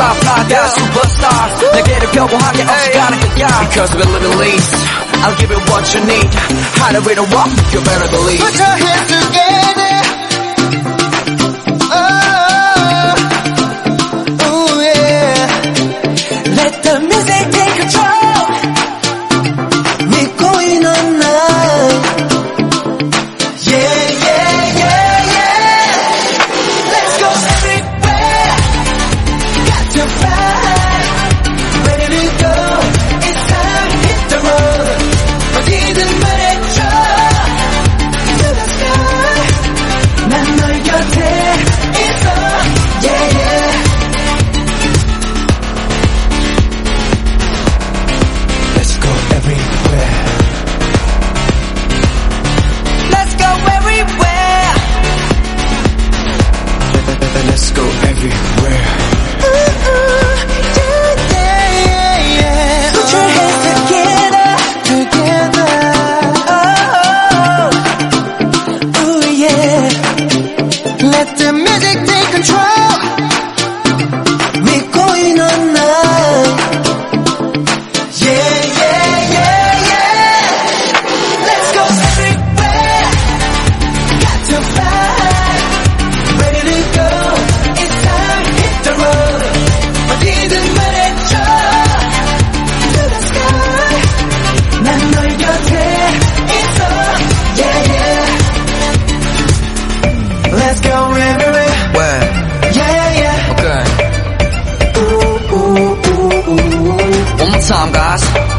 fly fly down superstars 내게를 gonna get ya. Because we're living least I'll give you what you need How do we know what? You better believe Put your hands together everywhere. Let's go everywhere. Where? Yeah, yeah. Okay. Ooh, ooh, ooh, ooh. One more time, guys.